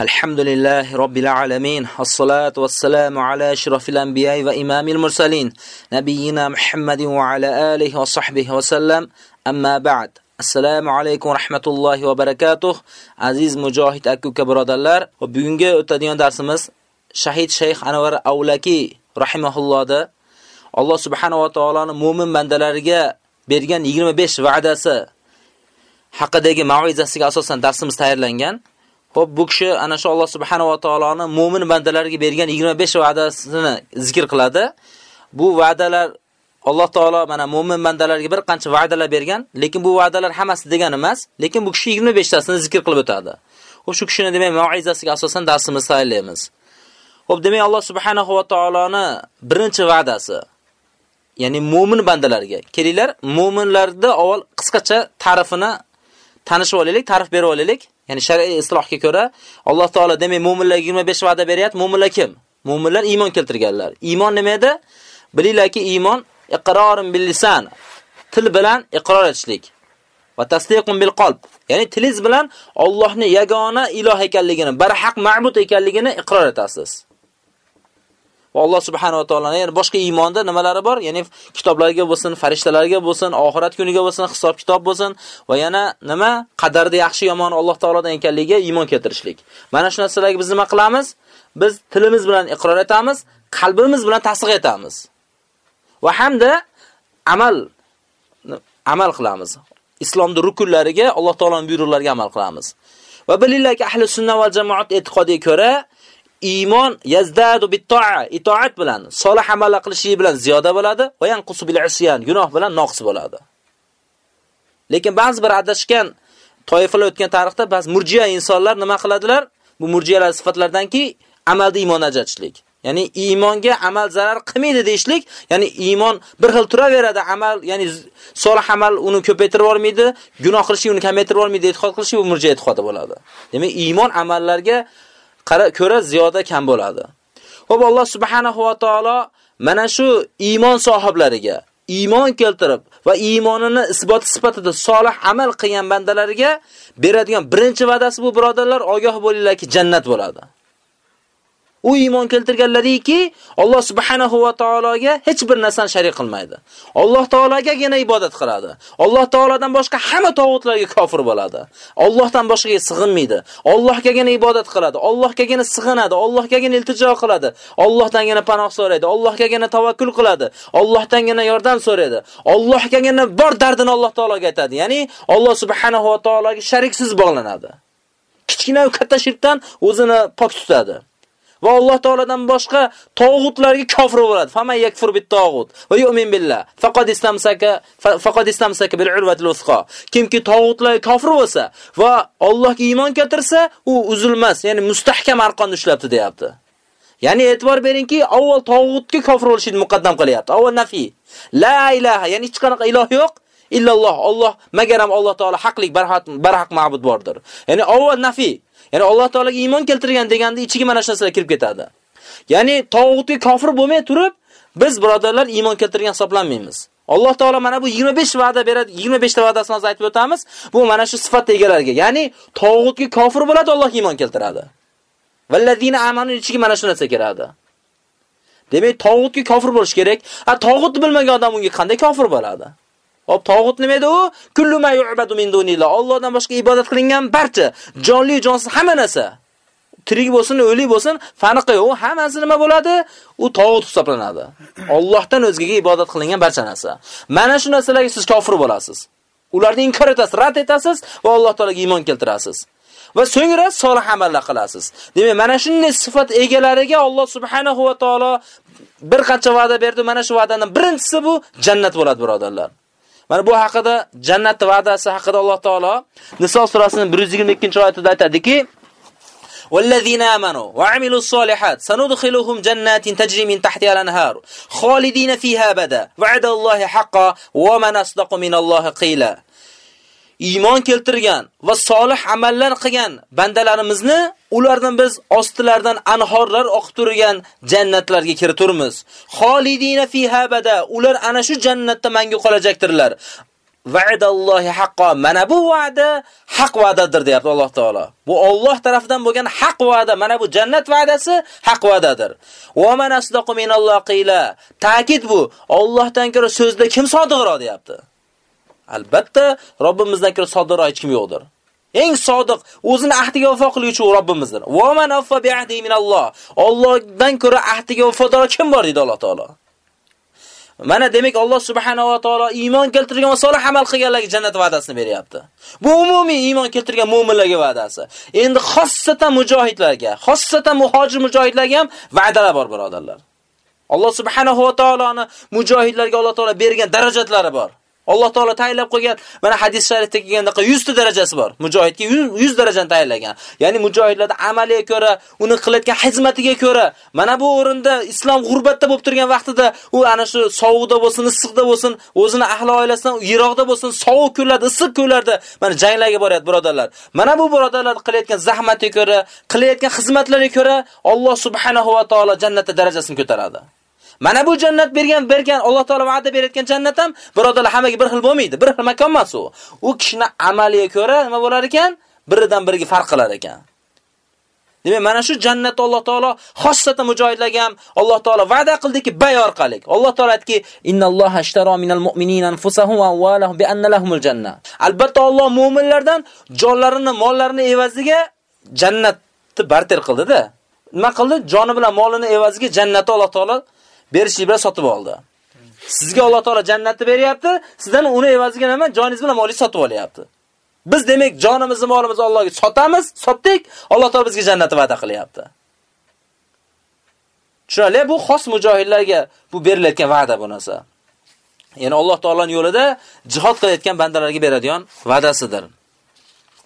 Elhamdülillahi Rabbil alemin. Assalatu vesselamu ala ashrafil anbiya'i ve imamil mursalin. Nebiyyina Muhammadin ve ala aleyhi ve sahbihi ve sallam Amma ba'd. Assalamu alaykum rahmatullahi rahmatullohi va barakatuh. Aziz mujohid aka-uka birodarlar, bugungi o'tadigan darsimiz Shahid Sheyx Anwar Avlaki rahimahullohda Alloh subhanahu va taoloning mu'min bandalariga bergan 25 va'dasi haqidagi mavizasiga asosan darsimiz tayyorlangan. Xo'p, bu kishi ana shu Alloh subhanahu va taoloning mu'min bandalariga bergan 25 va'dasini zikr qiladi. Bu va'dalar Alloh taolo mana mu'min bandalarga bir qancha va'dalar bergan, lekin bu va'dalar hammasi degani emas, lekin bu kishi 25 tasini zikr qilib o'tadi. Xo'p, shu kishini demak mau'izasiga asosan darsimizni tayyorlaymiz. Xo'p, demak Alloh subhanahu va taoloni birinchi va'dasi ya'ni mu'min bandalarga. Kelinglar, mu'minlarda avval qisqacha ta'rifini tanishib olaylik, ta'rif berib olaylik. Ya'ni shar'iy islohga ko'ra Alloh taolo demak mu'minlarga 25 va'da beryapti. Mu'minlar kim? Mu'minlar iymon keltirganlar. Iymon nima edi? Bilinglarki, iymon iqrorun bil lisan, til bilan iqror etishlik. Va tasdiqun bil qalb. Ya'ni tilingiz bilan Allohni yagona iloh ekanligini, barhaq ma'bud ekanligini iqror etasiz. Va Alloh subhanahu va taolaning ya'ni boshqa iymonda nimalari bor? Ya'ni kitoblarga bo'lsin, farishtalarga bo'lsin, oxirat kuniga bo'lsin, hisob kitob bo'lsin va yana nima? Qadarda yaxshi yomon Alloh taoladan ekanligiga iymon keltirishlik. Mana shu narsalarga biz nima qilamiz? Biz tilimiz bilan iqror etamiz, qalbimiz bilan tasdiq etamiz. Va hamda amal amal qilamiz. Islomning rukunlariga, Alloh taolaning buyruqlariga amal qilamiz. Va bilinglarki, ahli sunna va jamoat e'tiqodiga ko'ra iymon yazdadu bit-to'a, itoat bilan, solih amallar qilishi bilan ziyoda bo'ladi va yanqusu bil isyan, gunoh bilan noqis bo'ladi. Lekin ba'zi bir adashgan toifalar o'tgan tarixda ba'zi murjiya insonlar nima qiladilar? Bu murjiyalar sifatlardanki amalda iymon ajratishlik. Ya'ni iymonga amal zarar qilmaydi deyishlik, ya'ni iymon bir xil turaveradi, amal, ya'ni solih amal uni ko'paytirib olmaydi, gunoh qilishi uni kamaytirib olmaydi, e'tiqod qilishi bu murjiya e'tiqodi bo'ladi. Demak, iymon amallarga ko'ra ziyoda kam bo'ladi. Xo'p, Alloh subhanahu va taolo mana shu iymon sohiblariga iymon keltirib va iymonini isbot sifatida solih amal qilgan bandalariga beradigan birinchi va'dasi bu birodarlar ogoh bo'linglarki jannat bo'ladi. U iymon keltirganlariki Alloh subhanahu va taologa hech bir narsani sharik qilmaydi. Alloh taologagina ibodat qiladi. Alloh taolodan boshqa hamma tog'utlarga kofir bo'ladi. Allohdan boshqaga sig'inmaydi. Allohgagina ibodat qiladi. Allohgagina sig'inadi. Allohgagina iltijo qiladi. Allohdangina panoh so'raydi. Allohgagina tavakkul qiladi. Allohdangina yordam so'raydi. Allohgagina bor dardini Alloh taologa aytadi. Ya'ni Alloh subhanahu va taologa shariksiz bog'lanadi. Kichkina va katta shirkdan o'zini pok tutadi. Va Alloh taoladan boshqa tog'utlarga kofir bo'ladi. Fama yakfur bit tog'ut va yu'min billah faqad istamsaka faqad istamsaka bil urvatil usqa. Kimki tog'utlarga kofir bo'lsa va Allohga iymon keltirsa, u uzilmas, ya'ni mustahkam arqonni ushlabdi deyapti. Ya'ni e'tibor beringki, avval tog'utga kofir bo'lishni muqaddam qilyapti. Avval nafi. La ilaha, ya'ni hech qanaqa iloh yo'q. illalloh Alloh magaram Alloh taolo haqlik barhaq barhaq ma'bud bordir. Ya'ni avval nafi. Ya'ni Alloh taolaga iymon keltirgan deganda ichiga mana shu narsalar kirib ketadi. Ya'ni tog'utga kofir bo'lmay turib, biz birodarlar iymon keltirgan hisoblanmaymiz. Alloh taolo mana bu 25 va'da beradi, 25 ta va'dasini hozir aytib o'tamiz. Bu mana shu sifat egalariga, ya'ni tog'utga kofir bo'ladi, Allohga iymon keltiradi. Vallazina amanu ichiga mana shu narsa kiradi. Demak, tog'utga kofir bo'lish kerak. A tog'utni bilmagan odam unga qanday kofir bo'ladi? Hop, tog'ut nima edi u? Kullu ma yu'badu min dunillah. Allohdan boshqa ibodat qilingan barcha jonli jonsiz hamma narsa. Tirik bo'lsin, o'lik bo'lsin, farqi yo'q. Hammasi nima bo'ladi? U tog'ut hisoblanadi. Allohdan o'zgaga ibodat qilingan barcha narsa. Mana shu narsalarga siz kofir bo'lasiz. Ularni inkor etasiz, rad etasiz va Alloh taolaga iymon keltirasiz. Va so'ngra solih amallar qilasiz. Demak, mana shunday sifat egalariga Alloh subhanahu va taolo bir qancha va'da berdi. Mana shu va'daning birinchisi bu jannat bo'ladi, birodarlar. Mana bu haqida jannat va'dasi haqida Alloh taolo Niso surasining 122-oyatida aytadiki: والذين آمنوا وعملوا الصالحات سندخلهم جنات تجري من تحتها الأنهار خالدين فيها أبدا وعد الله حقا ومن أصدق من الله قيلا iymon keltirgan va solih amallar qilgan bandalarimizni ulardan biz ostilaridan anhorlar oqib turgan jannatlarga kiriturmiz. Xolidina fiha bada. Ular ana shu jannatda mangu qolajakdirlar. va'idallohi haqqo. Mana bu va'da haq va'dadir deyapti Alloh taolo. Bu Alloh tomonidan bo'lgan haq va'da. Mana bu jannat va'dasi haq va'dadir. Va man asdaqu minallohi qila. Ta'kid bu. Allohdan ko'ra so'zda kim sodiqroq deyapti. Albatta, Robbimizdan ko'ra sodiqroq hech kim yo'qdir. Eng sodiq, o'zini ahdiga vafo qiluvchi Robbimizdir. Va man affa bi ahdi minalloh. Allohdan ko'ra ahdiga vafodor kim bor deydi Alloh taolo. Mana demak Alloh subhanahu va taolo iymon keltirgan va solih amal qilganlarga jannat va'dasini beryapti. Bu umumiy iymon keltirgan mu'minlarga va'dasi. Endi xossatan mujohidlarga, xossatan muhojir mujohidlarga ham va'dalar bor, birodarlar. Alloh subhanahu va taoloni mujohidlarga Alloh taolo bergan darajatlari bor. Alloh taolo tayinlab qo'ygan, mana hadis sharifda kelganda 100 ta darajasi bor. Mujohidga 100 darajani tayinlagan. Ya'ni mujohidlarda amaliga ko'ra, uni qilayotgan xizmatiga ko'ra, mana bu o'rinda islom g'urbatda bo'lib turgan vaqtida u ana shu sovuqda bo'lsin, issiqda bo'lsin, o'zini ahli oilasidan yiroqda bo'lsin, sovuq kunlarda, issiq kunlarda mana janglarga boryapti, birodarlar. Mana bu birodarlar qilayotgan zahmatiga ko'ra, qilayotgan xizmatlariga ko'ra Alloh subhanahu va taolo jannatda darajasini ko'taradi. Mana bu jannat bergan bergan Alloh taolo va'da berayotgan jannat ham birodarlar hammaga bir xil bo'lmaydi. Bir xil makon emas u. U kishini amaliga ko'ra nima bo'lar ekan? Biridan biriga farq qilar ekan. Demak, mana shu jannatni Alloh taolo xossatan mujohidlarga ham Alloh taolo va'da qildiki, bay orqali. Alloh taolo aytdiki, "Innalloha ashtara minal mu'minina anfusahum va amwalahum bi anna lahumul janna." Albatta Alloh mu'minlardan jonlarini, mollarini evaziga jannatni barter qildi-da. Nima qildi? Joni bilan molini evaziga jannatni Alloh taolo berishlik bilan sotib oldi. Sizga Alloh taolo jannatni beryapti, sizdan uni evaziga nima? Joningiz bilan molingizni sotib olyapti. Biz demak jonimizni, molimizni Allohga sotamiz, sotdik, Alloh taolo bizga jannatni va'da qilyapti. Tushunali, bu xos mujohidlarga bu berilayotgan va'da bu narsa. Ya'ni Alloh taolaning yo'lida jihad qilayotgan bandalarga beradigan va'dasidir.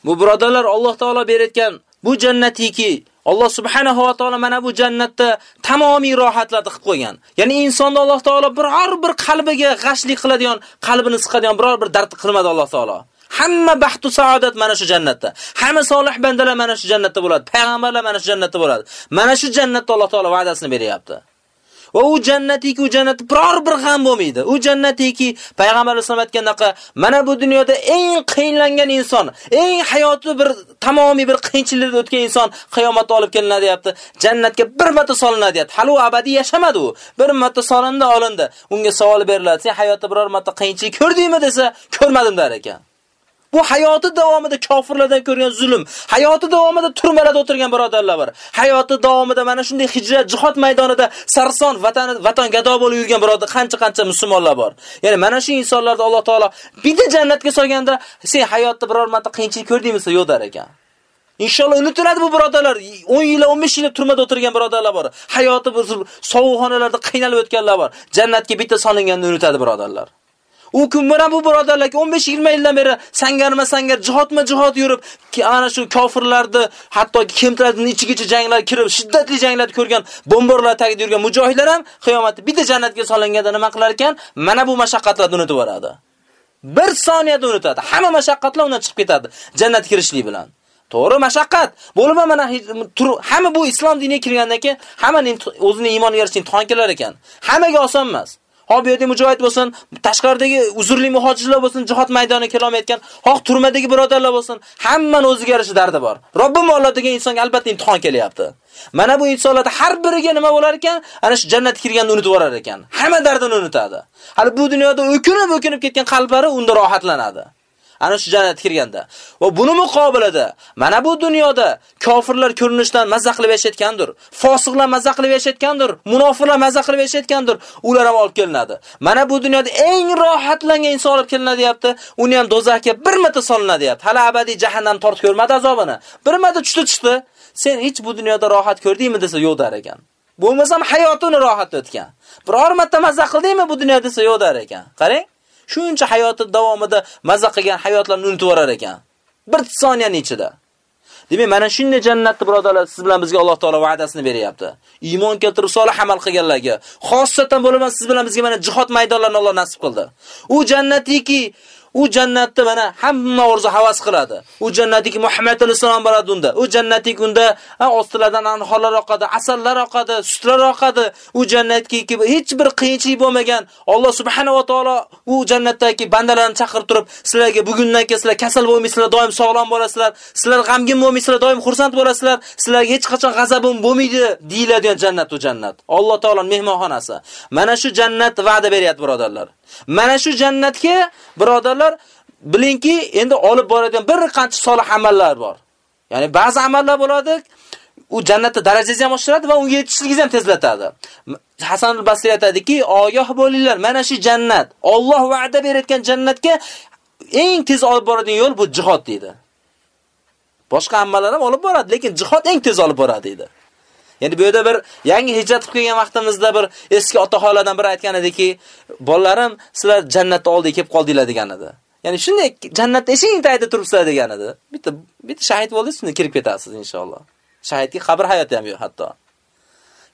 Bu birodarlar Alloh taolo berayotgan bu jannatiki Alloh subhanahu va taolo mana bu jannatda tamomiy rohatlarni qilib qo'ygan. Ya'ni insonni Alloh taolo biror bir qalbiga g'ashlik qiladigan, qalbini siqadigan biror bir dard qilmadi Alloh taolo. Hamma baxtu saodat mana shu jannatda. Hamma solih bandalar mana shu jannatda bo'ladi. Payg'ambarlar mana shu jannatda bo'ladi. Mana shu jannatda Alloh taolo va'dasini beryapti. Va u jannatiki u jannat biror bir g'am bo'lmaydi. U jannatiki payg'ambar sollallohu alayhi aytgandaqa mana bu dunyoda eng qiynlangan inson, eng hayoti bir tamomiy bir qiyinchilikda o'tgan inson qiyomatda olib kelinadi deyapti. Jannatga bir marta solinadi deyapti. Hali u abadiy yashamadi u. Bir marta solindi, olindi. Unga savol beriladi. Sen hayotda biror marta qiyinchilik ko'rdingmi desa, ko'rmadim der ekan. Bu hayoti davomida kofirlardan ko'rgan zulm, hayoti davomida turmalarda o'tirgan birodarlar bor. Hayoti davomida mana shunday hijrat, jihod maydonida sarson vatani vatan gado bo'lib yurgan birodar qancha-qancha musulmonlar bor. Ya'ni mana shu insonlarni Alloh taolo bitta jannatga solganda, sen hayotda biror marta qiyinchilik ko'rdingmi, yo'q der ekan. Inshaalloh unutiladi bu birodarlar. 10 yil, 15 yil turmada o'tirgan birodarlar bor. Hayoti bir sovuqxonalarda qiynalib o'tganlar bor. Jannatga bitta solinganini unutadi birodarlar. U kun mana bu birodarlarga 15-20 yildan beri sangarma sangar jihodma jihod yurib, ana shu kofirlarni, hatto kemtiradining ichigacha janglar kirib, shiddatli janglar ko'rgan, bombarlar tagida yurgan mujohidlar ham qiyomatda bitta jannatga solinganda nima qilar ekan? Mana bu mashaqqatlarni unutib yuboradi. Bir soniyada unutadi. Hamma mashaqqatlar undan chiqib ketadi jannat kirishlik bilan. To'g'ri mashaqqat. Bo'lma mana hamma bu islom diniga kirgandan keyin hammaning o'zining iymoniga yarasha imtihon kelar ekan. Hammaga oson emas. Xo'p, bu yerda mujohid bo'lsin, tashqaridagi uzrli muhojirlar bo'lsin, jihad maydoniga kelolmayotgan, xoh turmadagi birodarlar bo'lsin, hammani o'ziga yarasha dardi bor. Robbim Alloh degan insonga albatta imtihon kelyapti. Mana bu insonlarda har biriga nima bo'lar ekan? Ana shu jannatga kirganini unutib yuborar ekan. Hamma dardini unutadi. Hali bu dunyoda o'kinib, o'kinib ketgan qalblari unda rohatlanadi. Ana shu jannatga kirganda. Va buni muqobilida mana bu dunyoda kofirlar ko'rinishdan mazza qilib yashayotgandir, fosiqlar mazza qilib yashayotgandir, munofiqlar mazza qilib yashayotgandir, ular ham olib kelinadi. Mana bu dunyoda eng rohatlangan inson olib kelinadi deyapti, uni ham do'zaxga bir marta solinadi deyapti. Hali abadiy jahannam tortib ko'rmadi azobini. Bir marta tushdi chiqdi. Sen hech bu dunyoda rohat ko'rdingmi desa yo'q dar ekan. Bo'lmasam hayotini rohat o'tgan. Biror marta mazza qildingmi bu dunyoda desa yo'q dar ekan. Qarang. Shuncha hayoti davomida mazza qilgan hayotlarni unutib olar ekan. Bir soniyaning ichida. Demak, mana shunday jannatni birodarlar siz bilan bizga Alloh taolo va'dasini beryapti. Iymon keltirib solih amal qilganlarga, xossatan bo'laman siz bilan bizga mana jihod maydonlarini Alloh nasib qildi. U jannatiki, u jannatni mana hamma orzu havas qiladi. U jannatiki Muhammad alayhisalom boradi unda. U jannatiki unda ostilardan anhorlar oqadi, asallar oqadi, sutlar oqadi. U jannatki hech bir qiyinchilik bo'lmagan Alloh subhanahu va taolo u jannatdagi bandalarni chaqirib turib, sizlarga bugundan keyin sizlar kasal bo'lmaysizlar, doim sog'lom bo'lasizlar, sizlar g'amgin bo'lmaysizlar, doim xursand bo'lasizlar, sizlarga hech qachon g'azabim bo'lmaydi deyiladigan jannat u jannat. Alloh taolaning mehmonxonasi. Mana shu jannat va'da beryapti birodarlar. Mana shu jannatga birodarlar bilingki, endi olib boradigan bir qancha solih amallar bor. Ya'ni ba'zi amallar bo'ladi, u jannatda darajasi ham oshiradi va unga yetishligingizni ham tezlatadi. Hasan al-Basri aytadiki, ogoh bo'linglar, mana shu jannat, Alloh va'da berayotgan jannatga eng tez olib boradigan yo'l bu jihod deydi. Boshqa amallar ham olib boradi, lekin jihod eng tez olib boradi deydi. Ya'ni bu yerda bir yangi hijrat qilib kelgan vaqtimizda bir eski otaxonlardan biri aytgan ediki, "Bolalarim, sizlar jannatni oldiga kelib qoldinglar" degan edi. Ya'ni shunday jannatda eshiging tagida turibsizlar degan edi. Bitta bitta shahid bo'ldingiz, shunda kirib ketasiz inshaalloh. Shahidki qabr hayoti ham yo'q hatto.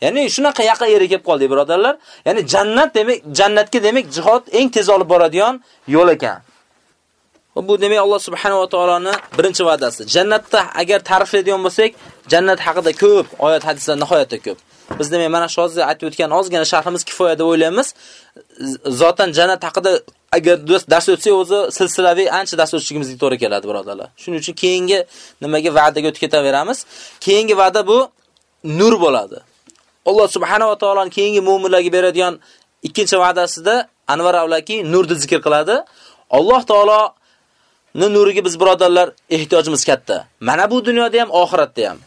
Ya'ni shunaqa yaqin yerga kelib qoldik, birodarlar. Ya'ni jannat demak, jannatga demak jihod eng tez olib boradigan yo'l ekan. Va bu demak Alloh subhanahu va taoloning birinchi va'dasi. Jannatda agar ta'riflaydigan bo'lsak, jannat haqida ko'p oyat hadislar nihoyatda ko'p. Biz demak mana shu hozir aytib o'tgan ozgina sharhimiz kifoya deb o'ylaymiz. Zotan jannat haqida agar dars o'tsak o'zi silsilaviy ancha dars o'tishimizga to'g'ri keladi birodarlar. Shuning uchun keyingi nimaga va'daga o'tib ketaveramiz. Keyingi va'da bu nur bo'ladi. Alloh subhanahu va taoloning keyingi mu'minlarga beradigan ikkinchi va'dasida Anvar avlaki nurni zikr qiladi. Alloh taolo nuriga biz birodarlar ehtiyojimiz katta. Mana bu dunyoda ham, oxiratda ham.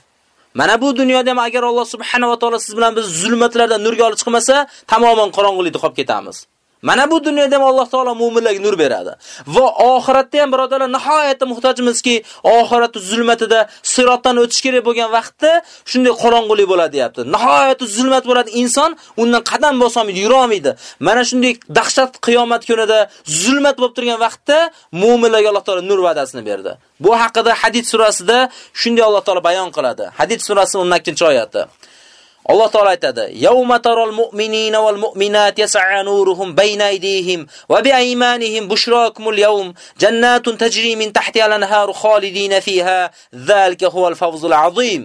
Mana bu dunyoda ham agar Alloh subhanahu va taolo siz bilan biz zulmatlardan nurga olib chiqmasa, tamoman qorong'ulikda qolib ketamiz. Mana bu dunyoda ham Alloh taolo mu'minlarga nur beradi. Va oxiratda ham birodarlar nihoyatda muhtojmizki, oxirat zulmatida sirotdan o'tish kerak bo'lgan vaqtda shunday qorong'ulik bo'ladi deyapti. Nihoyatda zulmat bo'ladi, inson undan qadam bosolmaydi, yura olmaydi. Mana shunday dahshat qiyomat kunida zulmat bo'lib turgan vaqtda mu'minlarga Alloh taolo nur va'dasini berdi. Bu haqida Hadid surasida shunday Alloh taolo bayon qiladi. Hadid surasining 12-oyati. Alloh taolo aytadi: "Yawma taral mu'minina wal mu'minat yas'a nuruhum bayna aydihim va bi aymanihim bushrakumul yawm jannatun tajri min tahtiha al-anharu khalidina fiha zalika huwal fawzul azim."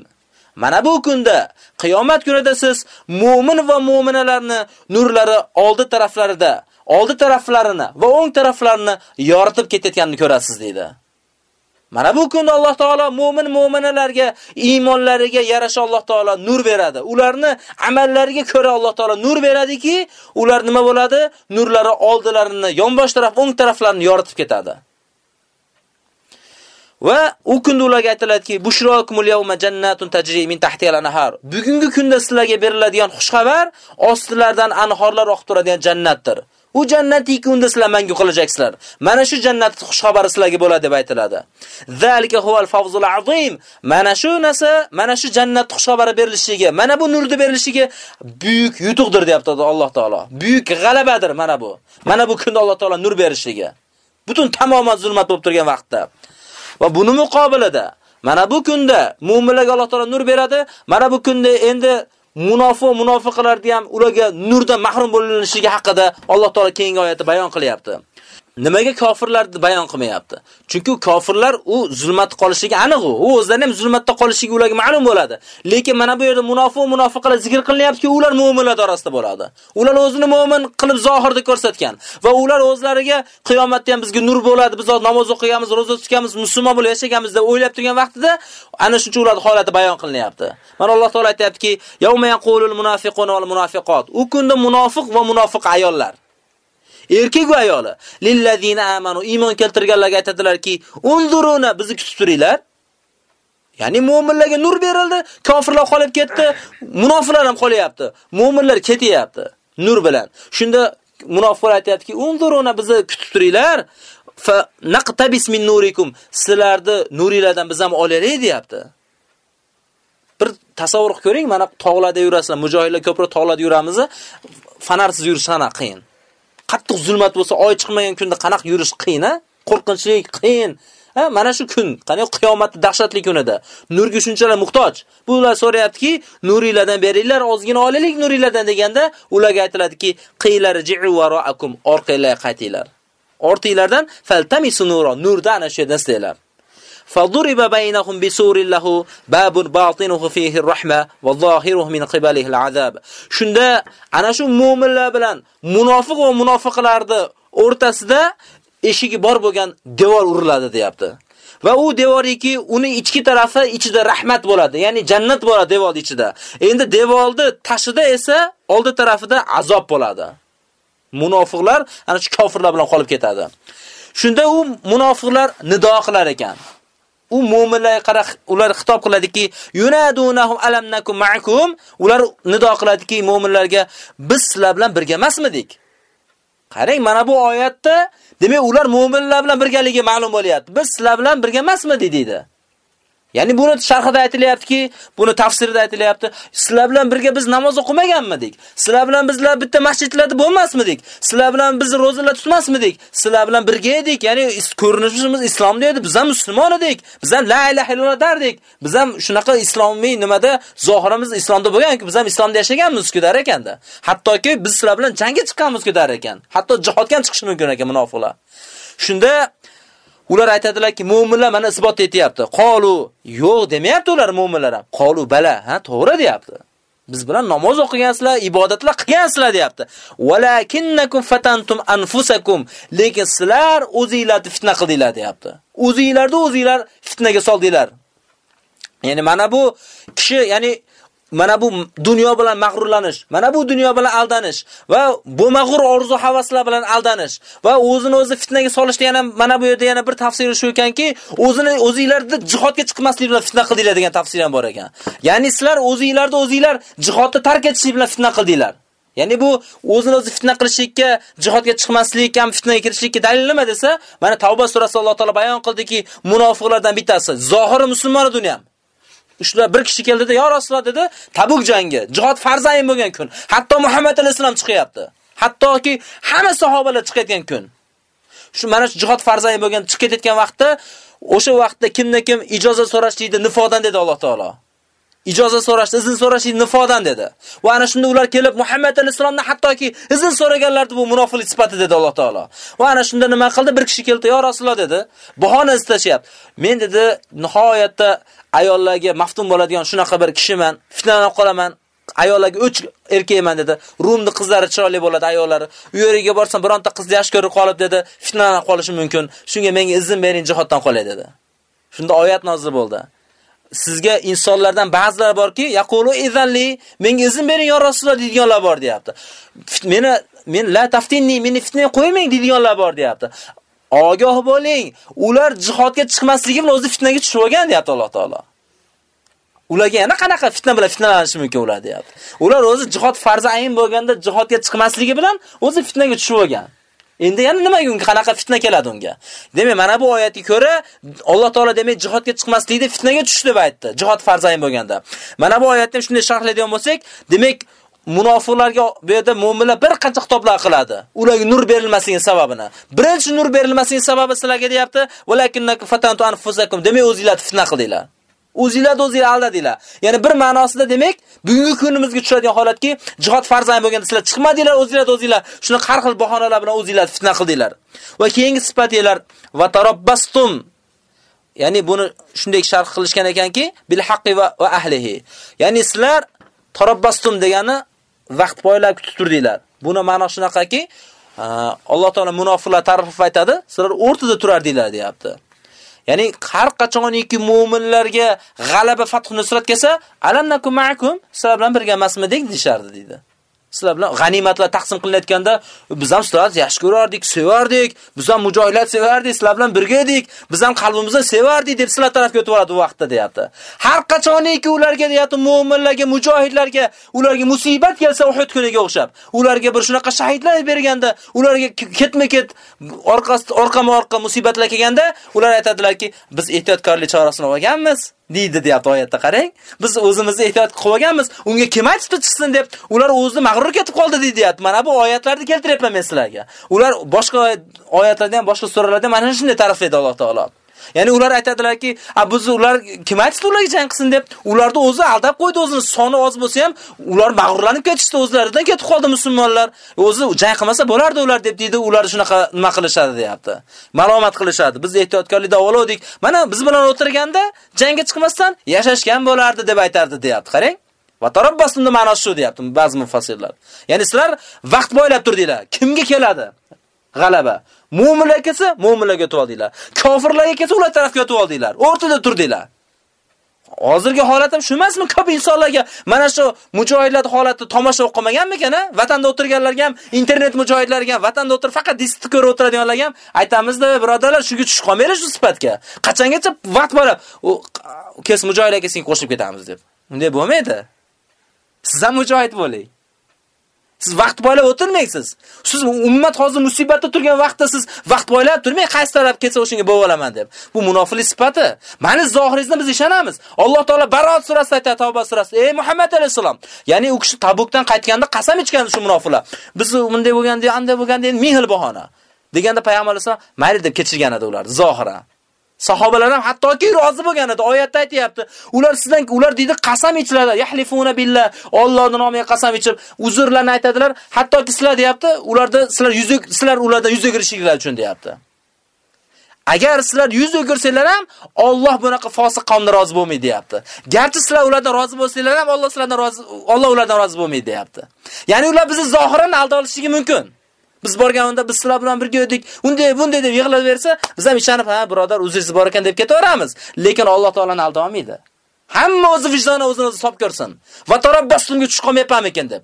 Mana bu kunda qiyomat kunida siz mu'min va mu'minalarni nurlari oldi taraflarida, oldi taraflarini va o'ng taraflarini yoritib ketayotganini ko'rasiz dedi. Mana bu kunda Alloh taolo mu'min mu'minalarga iymonlariga yarasha Alloh taolo nur beradi. Ularni amallariga ko'ra Alloh taolo nur beradiki, ular nima bo'ladi? Nurlari oldilarini, yonbosh taraf, o'ng taraflarini yoritib ketadi. Va u kunda ularga aytiladiki, bushrokumul yawma jannatun tajri min tahtiha anhar." Bugungi kunda sizlarga beriladigan xushxabar ostilaridan anhorlar oqib turadigan jannatdir. U jannatiki unda sizlar menga qilajaksizlar. Mana shu jannat xushxabari sizlarga bo'ladi deb aytiladi. Zalika huval fawzul azim. Mana shu narsa, mana shu jannat xushxabari berilishiga, mana bu nurni berilishiga buyuk yutuqdir deyapti Alloh taolo. Buyuk g'alabadir mana bu. Mana bu kunda Alloh taolo nur berishiga. Butun tamoman zulmat bo'lib turgan vaqtda. Va buni muqobilida mana bu kunda mu'minlarga Alloh taolo nur beradi. Mana bu kunda endi munofiq munofiqlarni ham ularga nurdan mahrum bo'linishligi haqida Alloh taolo keyingi oyatda bayon qilyapti. Nimaga kofirlarni bayon qilmayapti? Chunki kofirlar u zulmatda qolishligi aniq u. U o'zlari ham zulmatda qolishligi ularga ma'lum bo'ladi. Lekin mana bu yerda munofiq munofiqlar zikr qilinyaptiki, ular mu'minlar orasida bo'ladi. Ular o'zini mu'min qilib zohirda ko'rsatgan va ular o'zlariga qiyomatda ham bizga nur bo'ladi, biz namoz o'qigamiz, roza tutganmiz, musulmon bo'lib yashaganmiz deb o'ylab turgan vaqtida ana shuncha ularning holati bayon qilinyapti. Mana Alloh taolay aytayaptiki, "Yawma yaqulul munafiquna wal munafiqat." U kunda munofiq va munofiq ayollar erkak va ayoli lillazina amanu iymon keltirganlarga aytadilarki, "Unzuruna bizni kutib turinglar." Ya'ni mu'minlarga nur berildi, kofirlar qolib ketdi, munofiqlar ham qolyapti. Mu'minlar ketyapti nur bilan. Shunda munofiqlar aytayaptiki, "Unzuruna bizni kutib turinglar." fa naqtabis min nurikum sizlarni nuringlardan biz ham olaylik deyapti. Bir tasavvur ko'ring, mana tog'larda yurasizlar, mujohidlar ko'proq tog'larda yuramiz, fanarsiz yurish sana qiyin. Qattiq zulmat bo'lsa, oy chiqmagan kunda qanaq yurish qiyin. Qo'rqinchli, qiyin. Ha, mana shu kun, qani qiyomatning dahshatli kunida nurga shunchalar muhtoj. Bular so'rayaptiki, nuringlardan beringlar, ozgina olaylik nuringlardan deganda, ularga aytiladiki, qiylar ji'u wara'akum, orqanglarga qaytinglar. ortinglardan faltamisu nura, nurdan ana shu yerdan istanglar. فضرب بينهم بسور له باب باطنه فيه الرحمه وظاهره من قبله العذاب shunda ana shu mu'minlar bilan munofiq va munofiqlarni o'rtasida eshigi bor bo'lgan devor uriladi deyapti. Va u devoriki uni ichki tarafi ichida rahmat bo'ladi, ya'ni jannat bo'ladi devor ichida. Endi devorni tashida esa oldi tarafida azob bo'ladi. Munofiqlar ana shu kofirlar bilan qolib ketadi. Shunda u munofiqlar nido qilar ekan. U mu'minlarga qarab ular xitob qiladiki, yunadunahum alamnakum ma'akum. Ular nido qiladiki mu'minlarga, biz sizlar bilan birga emasmidik? Qarang, mana bu oyatda demak ular mu'minlar bilan birgaligi ma'lum bo'lyapti. Biz sizlar bilan birga emasmidik deydi. Ya'ni buni sharhida aytilyaptiki, buni tafsirida aytilyapti. Sizlar bilan birga biz namoz o'qimaganmidik? Sizlar bilan bizlar bitta masjidlarda bo'lmasmidik? Sizlar bilan biz ro'zalar tutmasmidik? Sizlar bilan birga edik. Ya'ni ko'rinishimiz islomda edi, biz ham musulmon edik. Biz ham la ilaha illalloh dardik. Biz ham shunaqa islomiy nimada zohirimiz islomda bo'lgan-ku, biz ham islomda yashaganmiz-ku dar ekanda. Hattoki biz sizlar bilan jangga chiqqanmiz-ku dar ekan. Hatto jihodga ham chiqish mumkin ekan munofiqlar. Shunda Ular aytadilarki, mu'minlar mana isbot etyapti. Qolu, yo'q demayapti ular mu'minlar ham. Qolu bala, ha, to'g'ri deyapti. Biz bilan namoz o'qigansizlar, ibodatlar qilgansizlar deyapti. Walakinnakum fatantum anfusakum, lekin sizlar o'zingizlarni fitna qildinglar deyapti. O'zingizlarni o'zingizlar fitnaga soldinglar. Ya'ni mana bu kishi, ya'ni mana bu dunyo bilan mag'rurlanish, mana bu dunyo bilan aldanish va bu mag'rur orzu havaslar bilan aldanish va o'zini o'zi fitnaga solishda yana mana bu yerda yana bir tafsiri shu ekanki, o'zini o'zingizlarda jihodga chiqmaslik bilan fitna qildinglar degan tafsir ham bor ekan. Ya'ni sizlar o'zingizlarda o'zingizlar jihodni tark etishlik bilan fitna qildinglar. Ya'ni bu o'zini o'zi fitna qilishlikka, jihodga chiqmaslik ham fitnaga kirishlikka dalil nima desa, mana Tavba surasi Alloh taolo bayon qildiki, munofiqlardan bittasi, zohiri musulmon dunyo Shular bir kishi keldida, "Ya Rasululloh" dedi, Tabuk jangi, jihad farzayin bo'lgan kun. Hatto Muhammad alayhisalom chiqyapti. Hattoki hamma sahobalar chiqayotgan kun. Shu mana shu jihad farzayin bo'lgan chiqib ketayotgan vaqtda, o'sha vaqtda kimdan kim ijozat so'rashdi nifodan dedi Alloh taolo. Ijoza so'rashdi, izn so'rashdi nifodan dedi. Va ana shunda ular kelib Muhammad alayhisolamdan hattoki izn so'raganlardi bu munofiqlik sifati dedi Alloh taolo. Va ana shunda nima qildi? Bir kishi keldi, "Ya Rasululloh" dedi. Bahona istashyapti. Men dedi, nihoyatda ayollarga maftun bo'ladigan shunaqa bir kishiman, fitnalanib qolaman. ayollarga o'ch erkakman dedi. Rumni qizlari chiroyli bo'ladi ayollari. U yeriga borsam bironta qizni yaxshi ko'rib qolib dedi, fitnalanib qolishi mumkin. Shunga menga izn bering, jihoddan qolay dedi. Shunda oyat nozil bo'ldi. Sizga insonlardan ba'zilar borki, yaqulu izanli, menga izn bering yo Rasululloh deydiganlar bor deyapti. Meni men la taftinni, meni fitnaga qo'ymang deydiganlar bor deyapti. Ogoh bo'ling, ular jihodga chiqmasligi bilan o'zi fitnaga tushib olgan deyapti Alloh taolo. Ularga yana qanaqa fitna bilan fitnalanishi mumkin ular deyapti. Ular o'zi jihod farzi ayin bo'lganda jihodga chiqmasligi bilan o'zi fitnaga tushib olgan. Endi yana nimaga unga qanaqa fitna keladi unga? Demak, mana bu oyatga ko'ra Alloh taolo demak jihodga chiqmaslikda fitnaga tushdi deb aytdi. Jihod farzayn bo'lganda. Mana bu oyatni shunday sharhlaydigan bo'lsak, demak munofiqlarga bu yerda mu'minlar bir qancha xitoblar qiladi. Ularga nur berilmasligi sababini. Birinchi nur berilmasligi sababi sizlarga deyapti, "Walakinnakum fatantu anfusakum" demak o'zingizlarni fitna qildinglar. O'zingizlar o'zingizlar aldadinglar. Ya'ni bir ma'nosida demak, bugungi kunimizga tushadigan holatki, jihod farzand bo'lganda sizlar chiqmadinglar, o'zingizlar o'zingizlar shuni har xil bahonalar bilan o'zingizlar fitna qildinglar. Va keyingi sifatinglar va tarabbastum Ya'ni buni shunday sharh qilishgan ekanki, bil haqqi va, va ahlihi. Ya'ni sizlar tarabbastum degani vaqt poylab kutib turdinglar. Buni ma'no shunaqaki, Alloh taolo munofiqlar ta'rif aytadi, sizlar o'rtada turardinglar, deyapti. Ya'ni har qachoniki mu'minlarga g'alaba, fath, nusrat kelsa, alannakum ma'akum, sizlar bilan birga emasmidik dishardi dedi. Sizlar bilan g'animatlar taqsim qilinayotganda biz ham sizlarni yaxshi ko'rardik, sevardik, biz ham mujohidlar sevardik, sizlar bilan birga edik, biz ham qalbimizdan sevardik deb sizlar tarafga o'tib boradi u vaqtda deyapti. Har qachoniki ularga deyapti mu'minlarga, mujohidlarga ularga musibat kelsa Uhud kuniga o'xshab, ularga bir shunaqa shahidlar berganda, ularga ketma-ket orqasida orqama-orqa musibatlar kelganda, ular aytadilarki, biz ehtiyotkorlik chorasini olganmiz. Deydi deyapti oyatda qarang. Biz o'zimizni ehtiyot qilib olganmiz. Unga kim aytibdi chiqsin deb, ular o'zini mag'rur ketib qoldi deyapti. Mana bu oyatlarni keltiryapman men sizlarga. Ular boshqa oyatlarda ham, boshqa suralarda mana shunday ta'riflaydi Alloh taolo. Ya'ni ular aytadilarki, "A biz ular kim aytdi ularga jang qilsin?" deb, ularni o'zi aldab qo'ydi o'zini. Soni oz bo'lsa ham, ular mag'rurlanib ketishdi o'zlaridan ketib qoldi musulmonlar. O'zi jang qilmasa bo'lardi ular deb deydi, ular shunaqa nima qilishadi deyapti. Malomat qilishadi. Biz ehtiyotkorlikda avvaldik. Mana biz bilan o'tirganda jangga chiqmasdan yashashgan bo'lardi deb aytardi deyapti. Qarang. Va tarabbasunda ma'nosi shu deyapti ba'zi mufassirlar. Ya'ni sizlar vaqt bo'ylab turdinglar. Kimga keladi? G'alaba. Mu'minlar kelsa, mu'minlarga o'tib oldinglar. Kofirlarga kelsa, ular tarafga yotib oldinglar. O'rtada turdinglar. Hozirgi holatim shu emasmi? Ko'p insonlarga mana shu mujohidlar holati tomosha o'qimaganmikan, a? Vatanda o'tirganlarga ham, internet mujohidlariga ham, vatanda o'tirib faqat diskni ko'rib o'tiradiganlarga ham aytamizda, birodarlar, shunga tushib qolmanglar shu sifatga. Qachongacha vaqt borib, u kes mujohidlarga sen qo'shib ketamiz deb. Unday bo'lmaydi. Siz ham mujohid bo'ling. Siz vaqt boylab o'tirmaysiz. Siz ummat hozir musibatda turgan vaqtda siz vaqt boylab turmay, qaysi taraf ketsa o'shinga bo'v olaman deb. Bu munofiqlik sifati. Mani zohiringizda biz ishonamiz. Alloh taolo Barot surasida aytadi, Tavba surasida, "Ey Muhammad alayhisalom, ya'ni u kishi Tabukdan qaytganda qasam ichgan shu munofiqlar. Biz bunday bo'lganda, anday bo'lganda endi ming xil bahona." Deganda payg'ambar alayhisalom mayli deb kechirgan edi ular zohiran. Sahobalar ham hattoki rozi bo'lgan edi. Oyatda aytayapti. Ular sizdan ular deydi qasam ichiladi. Yahlifuna billah. Allohning nomiga qasam ichib uzrlarni aytadilar. Hattoki sizlar deyapti, ularda sizlar yuz sizlar ularda yuz o'girishinglar uchun deyapti. Agar sizlar yuz o'girsanglar ham Alloh bunaqa fosiq qonni rozi bo'lmaydi deyapti. Garchi sizlar ulardan rozi bo'lsanglar ham Alloh sizlardan rozi Alloh ulardan rozi bo'lmaydi deyapti. Ya'ni ular bizni zohiran alda olishligi mumkin. Biz borganimda biz sizlar bilan birga edik. Unday bunday deb yig'lab bersa, biz ham ishonib, ha, birodar, o'zingiz bor ekan deb ketaveramiz. Lekin Alloh taolani olmaydi. Hamma o'zi vijdoni o'zini o'zi hisob ko'rsin. Va tarabbaslimga tushib qolmayapman ekan deb.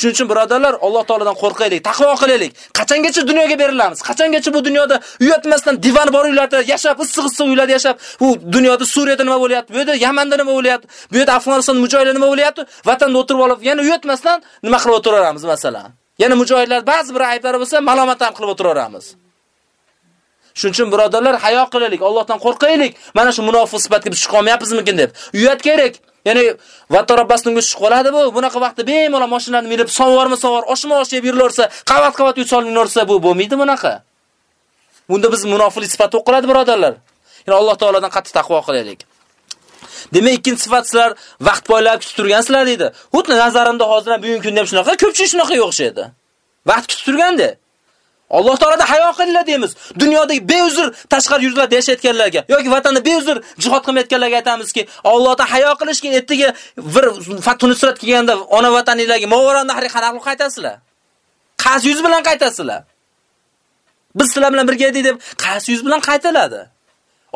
Shuning uchun birodarlar, Alloh taoladan qo'rqaylik, taqvo qilaylik. Qachongacha dunyoga berilamiz? Qachongacha bu dunyoda uyatmasdan divan bor uylarda yashab, issiq-issiq uylarda yashab, bu dunyoda Suriyada nima bo'lyapti? Bu yerda Yamanda nima bo'lyapti? Bu yerda Afg'oniston mujohidlari nima bo'lyapti? Vatanda o'tirib olib, yana uyatmasdan nima qilib o'tiraveramiz masalan? Yana mujohidlar ba'zi bir ayblari bo'lsa, malomat ham qilib o'tiraveramiz. Shuning uchun birodarlar, hayo qilaylik, Allohdan qo'rqaylik. Mana shu munofiq sifatga tushib chiqa deb. Uyat kerak. Ya'ni vattorobbasning tushib qoladi bu. Bunaqa vaqtda bemalol mashinani minib, savorma-savor, oshma-osh yeb yurilarsa, qavat-qavat uy solinarsa, bu bo'lmaydi bunaqa. Bunda biz munofiqlik sifati o'qiladi birodarlar. Ya'ni Alloh taoladan qattiq taqvo qilaylik. Demak, ikkinchi sifat sizlar vaqt poylab kutib turgansizlar dedi. Xuddi nazarimda hozir ham bugungi kunda ham shunaqa, ko'pchilik shunaqa o'xshaydi. Vaqt kutib turganda. Alloh taoladan hayo qilinglar deymiz. Dunyodagi beuzr tashqari yurtlarda yashayotganlarga yoki vatanda beuzr jihad qilmayotganlarga aytamizki, Allohdan hayo qilishga ertaga bir fathu nusrat kelganda ona vataninglarga Movaron nahri qanaqa qaytasizlar? Qaysi yuz bilan qaytasizlar? Biz sizlar bilan birga edik deb qaysi yuz bilan qaytiladi?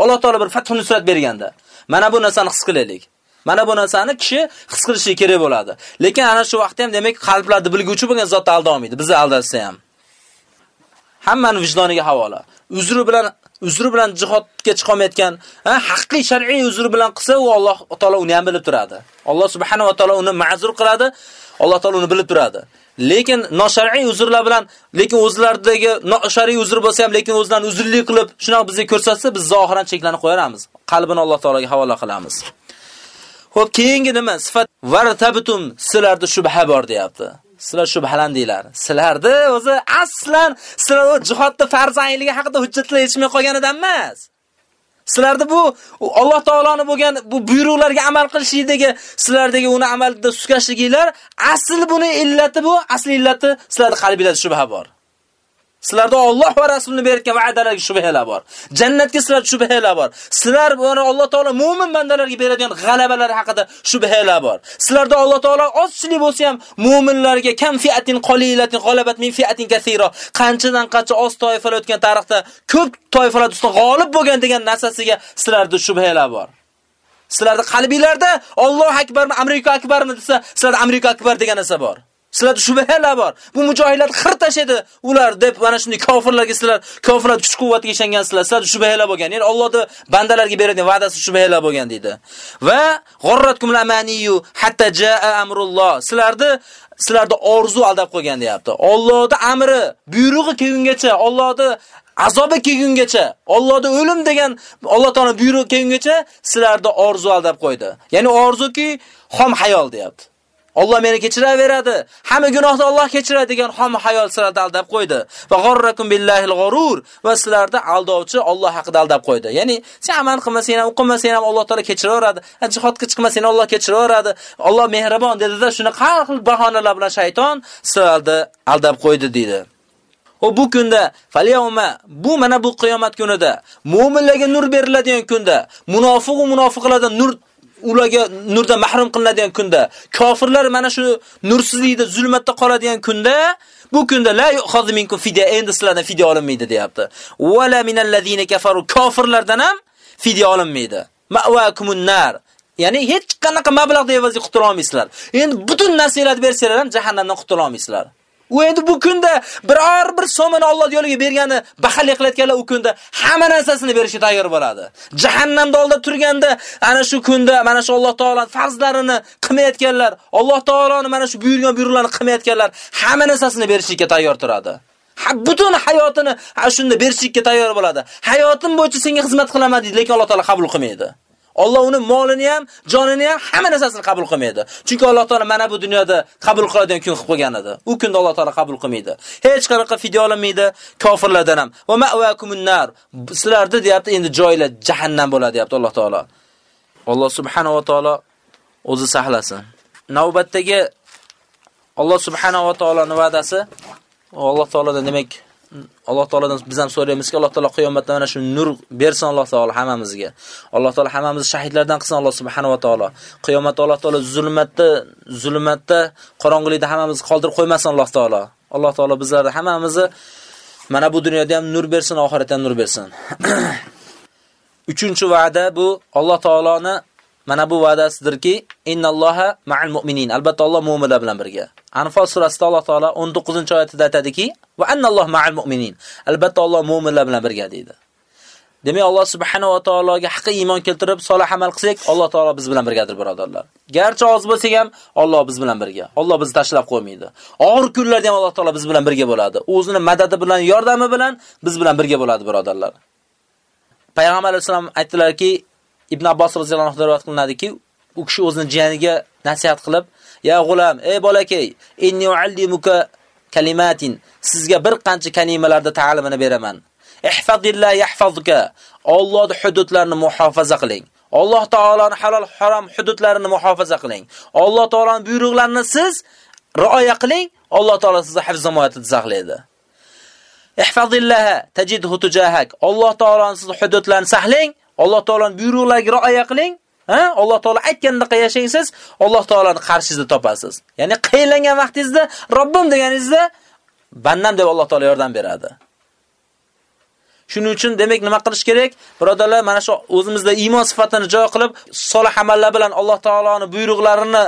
Alloh taolo bir fathu nusrat berganda. Mana bu narsani his qilaylik. Mana bu narsani kishi his qilishi kerak bo'ladi. Lekin ana shu vaqtda ham demak qalblarni bilguvchi bo'lgan zot aldolmaydi. Bizni aldasa ham. Hammani vijdoniga havola. Uzri bilan uzri bilan jihodga chiqolmayotgan, ha, haqiqiy shar'iy uzri bilan qilsa, u Alloh taolo uni ham bilib turadi. Alloh subhanahu va taolo uni ma'zur qiladi. Alloh taolo uni bilib turadi. Lekin noshar'iy uzrlar bilan, lekin o'zlaridagi noshar'iy uzr bo'lsa ham, lekin o'zlarini uzrli qilib, shunaqa bizga ko'rsatsa, biz zohiran cheklanib qo'yaramiz. Qalbini Alloh taologa havola qilamiz. Xo'p, keyingi nima? Sifat vartabtum sizlarda shubha bor deyapti. Sizlar shubhalandinglar. Sizlarda o'zi aslan sizlar jihodda farzandligi haqida hujjatlar yetishmay qolganidan emas. Sizlarda bu Alloh taoloning bo'lgan bu buyruqlarga amal qilishidagi sizlardagi uni amalda suskashliginglar asl buni illati bu, asl illati sizlarda qalbingizda shubha bor. Sizlarda Alloh va Rasulining bergan va'dalarga shubhalar bor. Jannatga sizlar shubhalar bor. Sizlar buni Alloh taolo mu'min bandalarga beradigan g'alabalar haqida shubhalar bor. Sizlarda Alloh taolo ozchilik bo'lsa ham mu'minlarga kam fiatin qalilatin g'alabat min fiatin kaseera. Qanchadan qancha oz toifalar o'tgan tarixda ko'p toifalar ustidan g'olib bo'lgan degan narsasiga sizlarda shubhalar bor. Sizlarda qalbinglarda Alloh akbarmi, Amerika akbarmi desa, sizlarda Amerika akbar degan narsa bor. Sizlarda shubhalar bor. Bu mujohidlar xir tashadi ular deb mana shunday kofirlarga sizlar kofirlar kuch quvvatiga ishongansizlar. Sizlarda shubhalar bo'lgan. Ya'ni Allohda bandalarga beradigan va'dasi shubhalar bo'lgan deydi. Va g'arratkum lamaniyu hatta jaa amrulloh. Sizlarda sizlarda orzu aldab qo'ygan deyapti. Allohda amri, buyrug'i kelgungacha, Allohda azobi kelgungacha, Allohda o'lim degan Alloh taolo buyrug'i kelgungacha sizlarda orzu aldab qo'ydi. Ya'ni orzuki xom hayol deyapti. Alloh meni kechiraveradi. Hamma gunohni Alloh kechiradi degan xom hayol sizlarni aldab qo'ydi. Va g'arrakum billahil g'urur va sizlarda aldovchi Alloh haqida aldab qo'ydi. Ya'ni sen amal qilmasang ham, o'qimasang ham Alloh taolo kechiraveradi. Jihodga chiqmasang Alloh kechiraveradi. Alloh mehribon dedi-da, shuni har xil bahonalar bilan shayton sizlarni aldab qo'ydi dedi. O bu kunda falyoma bu mana bu qiyomat kunida mu'minlarga nur beriladigan kunda munofiq va munofiqlardan nur ularga nurdan mahrum qilinadigan kunda, kofirlar mana shu nursizlikda, zulmatda qoladigan kunda, bu kunda la yu'khadhu minkum fidya, endi sizlardan fidya olinmaydi, deyapti. Wala minallazina kafaru kofirlardan ham fidya olinmaydi. Ma'wakumun nar. Ya'ni hech qanaqa mablag'da evaziga qutula olmaysizlar. Endi butun narsalarni bersanglar ham jahannamdan qutula olmaysizlar. U endi bu kunda biror bir so'mini Alloh yo'liga bergani baxallik qilayotganlar u kunda hamma narsasini berishga tayyor bo'ladi. Jahannamda oldida turganda ana shu kunda mana shu Alloh taolaning farzlarini qilmayotganlar, Alloh taolaning mana shu buyurgan buyruqlarini qilmayotganlar hamma narsasini berishga tayyor turadi. Ha butun hayotini shunda berishga tayyor bo'ladi. Hayotim bo'yicha senga xizmat qilaman deydi, lekin Alloh taolo qabul qilmaydi. Alloh uni molini ham, jonini ham, hamma narsasini qabul qilmaydi. Chunki Alloh taolo mana bu dunyoda qabul qiladigan kun qilib qo'ygan edi. U kunda Alloh taolo qabul qilmaydi. Hech qanaqa fidya olmaydi kofirlardan ham. Va ma'wakumun nar. Sizlarni deyapti, endi joylar jahannam bo'ladi, deyapti Alloh taolo. Alloh subhanahu va taolo o'zi saqlasin. Navbatdagi Alloh subhanahu va taoloning va'dasi Alloh taolodan demak Alloh taoladan biz ham so'raymizki, Alloh taolo qiyomatda mana shu nur bersin Alloh taolo hammamizga. Alloh taolo hammamizni shahidlardan qilsin Alloh subhanahu va taolo. Qiyomatda Alloh taolo zulmatda, zulmatda, qorong'ilikda hammamizni qoldirib qo'ymasin Alloh taolo. Alloh taolo bizlarni hammamizni mana bu dunyoda ham nur bersin, oxiratda nur bersin. Uchinchi va'da bu Alloh taoloni mana bu va'dasidirki, innalloha ma'al mu'minin. Albatta Alloh mu'minlar bilan birga. Anfal surasida Alloh taolo 19-oyatida aytadiki, va annalloh ma'al mu'minin. Albatta Alloh mu'minlar bilan birga deydi. Demak, Alloh subhanahu va taologa haqiqiy iymon keltirib, solih amal qilsak, Alloh taolo biz bilan birgadir, birodarlar. Garchi oz bo'lsak ham, Alloh biz bilan birga. Alloh bizni tashlab qo'ymaydi. Og'ir kunlarda ham Alloh taolo biz bilan birga bo'ladi. O'zini madadi bilan, yordami bilan biz bilan birga bo'ladi, birodarlar. Payg'ambar alayhisalom aytdilarki, Ibn Abbos roziyallohu anhu rivoyat qilinadiki, u kishi o'zining jiyaniga nasihat qilib, "Ya g'ulam, ey bolakay, inni uallimuka kalimatin sizga bir qancha kalimalarda ta'limini beraman. Ihfazillah yahfazuka. Allohning hududlarini muhofaza qiling. Alloh taoloning halol harom hududlarini muhofaza qiling. Alloh taoloning buyruqlarini siz rioya qiling. Alloh taolo sizni hifz himoyatida saqlaydi. Ihfazillaha tajidhu tujahak. Alloh taoloning sizni hududlarini saqlang. Alloh taoloning buyruqlariga rioya qiling. Ha? Alloh taolo aytgandaqa yashaysiz, Alloh taolani qarshingizda topasiz. Ya'ni qiynlangan vaqtingizda Robbim deganingizda bandam deb Alloh taolo yordam beradi. Shuning uchun demak nima qilish kerak? Birodarlar, mana shu o'zimizda iymon sifatini joy qilib, solih amallar bilan Alloh taoloning buyruqlarini,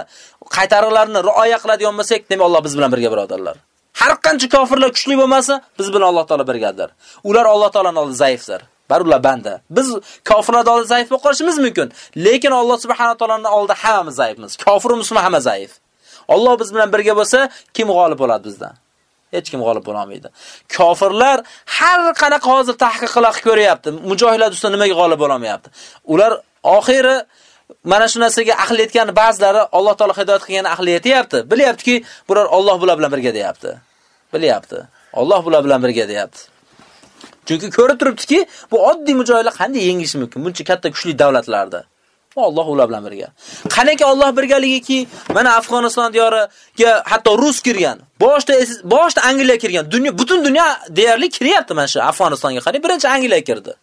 qaytariqlarini rioya qiladigan bo'lsak, demak Alloh biz bilan birga birodarlar. Har qancha kofirlar kuchli bo'lmasa, biz bilan Alloh taolo birgadir. Ular Alloh taolaning oldida zaifdir. Barular banda. Biz kofirlar oldida zaif bo'lib qolishimiz mumkin, lekin Alloh subhanahu taolaning oldida hammamiz zaifmiz. Kofir musulmon hamma zaif. Alloh biz bilan birga bo'lsa, kim g'olib bo'ladi bizdan? Hech kim g'olib bo'la olmaydi. Kofirlar har qanaqa hozir tahqiqlar ko'ryapti. Mujohidlar ustida nimaga g'olib bo'la olmayapti? Ular oxiri mana shu narsaga ahli yetgan ba'zilari Alloh taolo hidoyat qilgan ahli yetyapti. Bilyaptiki, bular Alloh bular bilan birga deyapti. Bilyapti. Alloh bular bilan birga deyapti. Chunki ko'rib turibdiki, bu oddiy mujohidlar qanday yengishi mumkin buncha katta kuchli davlatlarda. Alloh ular bilan birga. Qanaqa Alloh birgaligiki, mana Afg'oniston diyoriga hatto rus kirgan. Boshda boshda Angliya kirgan. Dunyo butun dunyo deyarli kiryapti mana shu Afg'onistonga qarang, birinchi Angliya kirdi.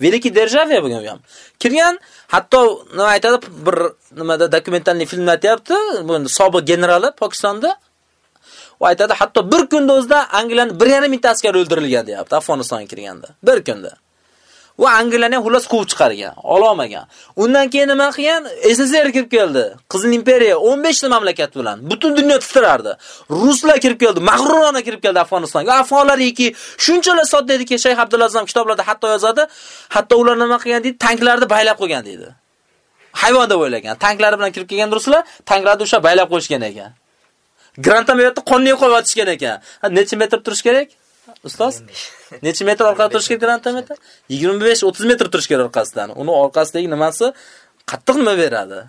Veliki державия bo'lgan bu ham. Kirgan, hatto nima aytadi, bir nimada dokumentalniy film aytyapti, bu sobiq generali Pokistonda U aytadi, hatto bir kunda o'zida Angliyani 1.5 mingta askar o'ldirilgan deyapti Afg'onistonga kirganda. Bir kunda. U Angliyani xullas quvib chiqargan, ololmagan. Undan keyin nima qilgan? SSR kirib keldi. Qizil imperiya 15 ta mamlakat bilan butun dunyo titrardi. Ruslar kirib keldi, mag'rurona kirib keldi Afg'onistonga. Afg'onlariki shunchalar sodda ediki, Shayx Abdulazam kitoblarda hatto yozadi, hatto ular nima qilgan deydi, tanklarni baylab qo'ygan deydi. Hayvon deb o'ylagan. Tanklari bilan kirib kelgan ruslar tanklarni o'sha baylab qo'yishgan ekan. Grantometni qonniy qo'yib otishgan ekan. Necha metr turish kerak? Ustoz? Necha metr orqada turish kerak grantometr? 25-30 metr turish kerak orqasidan. Uni orqasidagi nimasi qattiq nima beradi?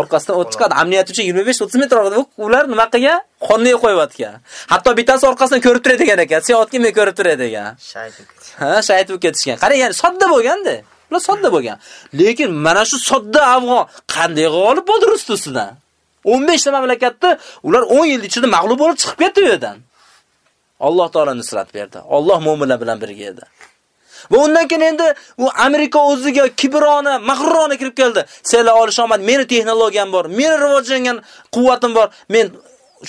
orqasidan o't chiqadi. Amniyat uchun 25-30 metr orada ular nima qilgan? Qonni qo'yayotgan. Hatto bittasi orqasidan ko'rib turadigan ekan. Sen otga men ko'rib turadi ekan. Ha, shahid bo'lib ketishgan. Qarang, ya'ni sodda bo'lganda. Ular sodda bo'lgan. Lekin mana shu sodda afg'on qanday g'olib bo'ldi rus ustidan? 15 ta mamlakatda ular 10 yil ichida mag'lub bo'lib chiqib ketdi u yerdan. Alloh taolo nusrat berdi. Alloh mu'minlar bilan birga edi. Va undan keyin endi u Amerika o'ziga kibrona, mag'rurona kirib keldi. Senlar olish olmadi, meni texnologiyam bor, meni rivojlangan quvvatim bor. Men